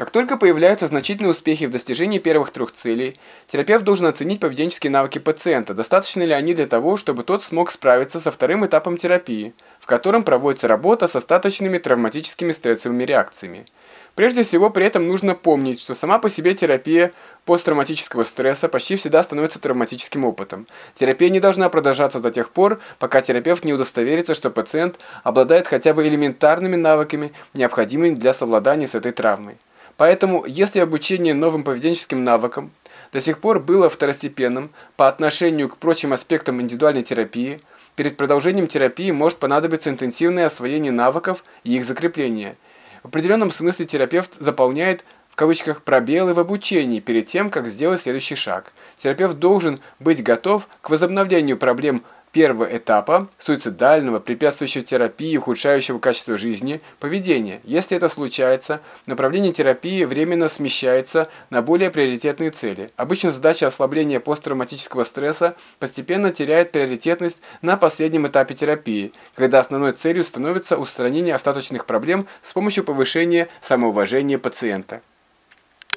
Как только появляются значительные успехи в достижении первых трех целей, терапевт должен оценить поведенческие навыки пациента, достаточно ли они для того, чтобы тот смог справиться со вторым этапом терапии, в котором проводится работа с остаточными травматическими стрессовыми реакциями. Прежде всего, при этом нужно помнить, что сама по себе терапия посттравматического стресса почти всегда становится травматическим опытом. Терапия не должна продолжаться до тех пор, пока терапевт не удостоверится, что пациент обладает хотя бы элементарными навыками, необходимыми для совладания с этой травмой. Поэтому, если обучение новым поведенческим навыкам до сих пор было второстепенным по отношению к прочим аспектам индивидуальной терапии, перед продолжением терапии может понадобиться интенсивное освоение навыков и их закрепление. В определенном смысле терапевт заполняет в кавычках пробелы в обучении перед тем, как сделать следующий шаг. Терапевт должен быть готов к возобновлению проблем первого этапа суицидального, препятствующего терапии, ухудшающего качество жизни, поведения. Если это случается, направление терапии временно смещается на более приоритетные цели. Обычно задача ослабления посттравматического стресса постепенно теряет приоритетность на последнем этапе терапии, когда основной целью становится устранение остаточных проблем с помощью повышения самоуважения пациента.